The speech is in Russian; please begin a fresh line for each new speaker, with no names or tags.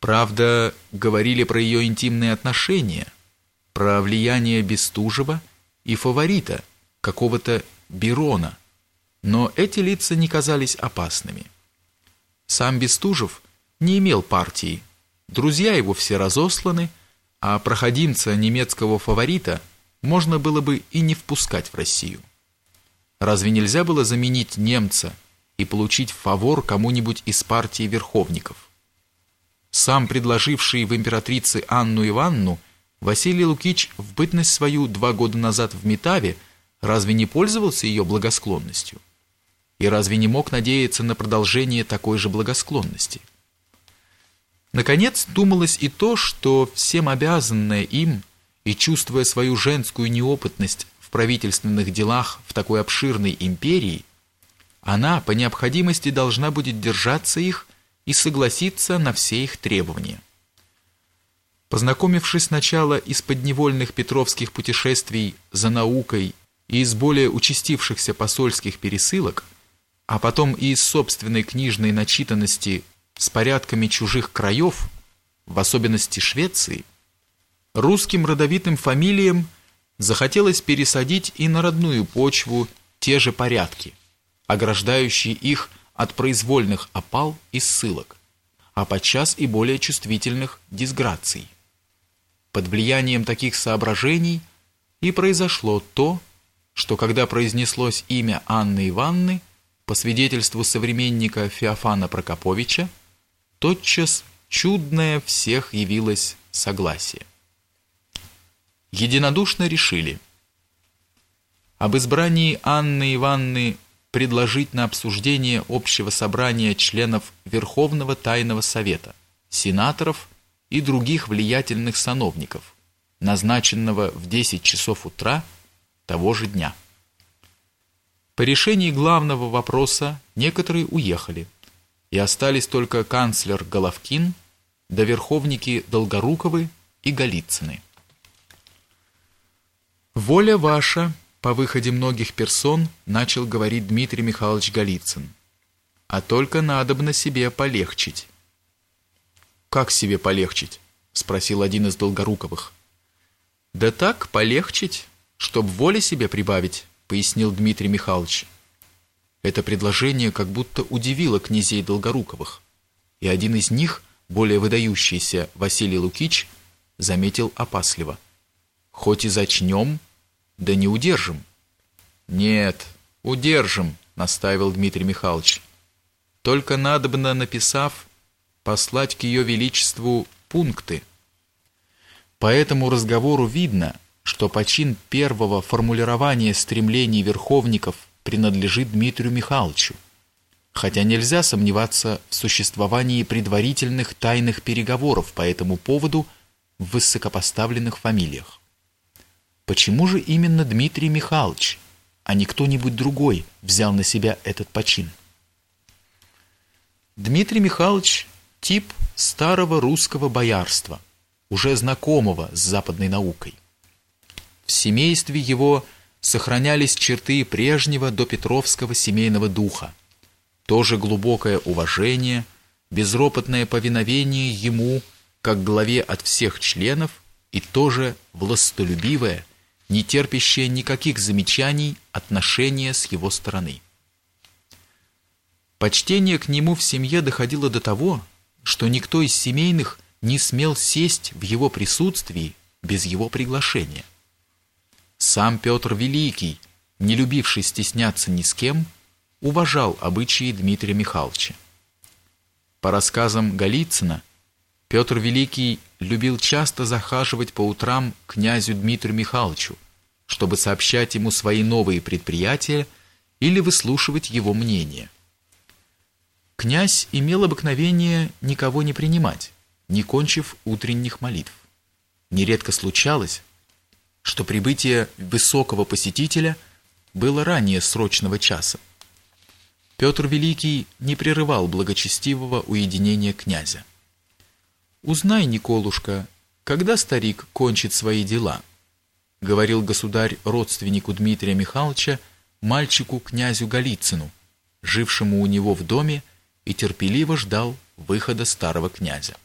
Правда, говорили про ее интимные отношения, про влияние Бестужева и фаворита, какого-то Берона, но эти лица не казались опасными. Сам Бестужев не имел партии, друзья его все разосланы, а проходимца немецкого фаворита можно было бы и не впускать в Россию. Разве нельзя было заменить немца и получить фавор кому-нибудь из партии верховников? Сам предложивший в императрице Анну Иванну, Василий Лукич в бытность свою два года назад в Метаве разве не пользовался ее благосклонностью? И разве не мог надеяться на продолжение такой же благосклонности? Наконец, думалось и то, что всем обязанное им, и чувствуя свою женскую неопытность в правительственных делах в такой обширной империи, она по необходимости должна будет держаться их и согласиться на все их требования. Познакомившись сначала из подневольных петровских путешествий за наукой и из более участившихся посольских пересылок, а потом и из собственной книжной начитанности с порядками чужих краев, в особенности Швеции, русским родовитым фамилиям захотелось пересадить и на родную почву те же порядки, ограждающие их от произвольных опал и ссылок, а подчас и более чувствительных дисграций. Под влиянием таких соображений и произошло то, что когда произнеслось имя Анны Ивановны, по свидетельству современника Феофана Прокоповича, тотчас чудное всех явилось согласие. Единодушно решили об избрании Анны Ивановны предложить на обсуждение общего собрания членов Верховного Тайного Совета, сенаторов и других влиятельных сановников, назначенного в 10 часов утра того же дня. По решении главного вопроса некоторые уехали, и остались только канцлер Головкин, да верховники Долгоруковы и Голицыны. «Воля ваша», по выходе многих персон начал говорить Дмитрий Михайлович Голицын. А только надобно себе полегчить. Как себе полегчить? спросил один из Долгоруковых. Да так, полегчить, чтоб воли себе прибавить, пояснил Дмитрий Михайлович. Это предложение как будто удивило князей Долгоруковых, и один из них, более выдающийся Василий Лукич, заметил опасливо: "Хоть и зачнем, да не удержим. Нет, удержим, настаивал Дмитрий Михайлович. Только надобно, написав, послать к ее величеству пункты. По этому разговору видно, что почин первого формулирования стремлений верховников принадлежит Дмитрию Михайловичу, хотя нельзя сомневаться в существовании предварительных тайных переговоров по этому поводу в высокопоставленных фамилиях. Почему же именно Дмитрий Михайлович, а не кто-нибудь другой взял на себя этот почин? Дмитрий Михайлович – тип старого русского боярства, уже знакомого с западной наукой. В семействе его сохранялись черты прежнего до Петровского семейного духа, тоже глубокое уважение, безропотное повиновение ему, как главе от всех членов, и тоже властолюбивое, не терпящее никаких замечаний отношения с его стороны. Почтение к нему в семье доходило до того, что никто из семейных не смел сесть в его присутствии без его приглашения. Сам Петр Великий, не любивший стесняться ни с кем, уважал обычаи Дмитрия Михайловича. По рассказам Голицына, Петр Великий любил часто захаживать по утрам князю Дмитрию Михайловичу, чтобы сообщать ему свои новые предприятия или выслушивать его мнение. Князь имел обыкновение никого не принимать, не кончив утренних молитв. Нередко случалось, что прибытие высокого посетителя было ранее срочного часа. Петр Великий не прерывал благочестивого уединения князя. Узнай, Николушка, когда старик кончит свои дела, говорил государь родственнику Дмитрия Михайловича, мальчику князю Голицыну, жившему у него в доме и терпеливо ждал выхода старого князя.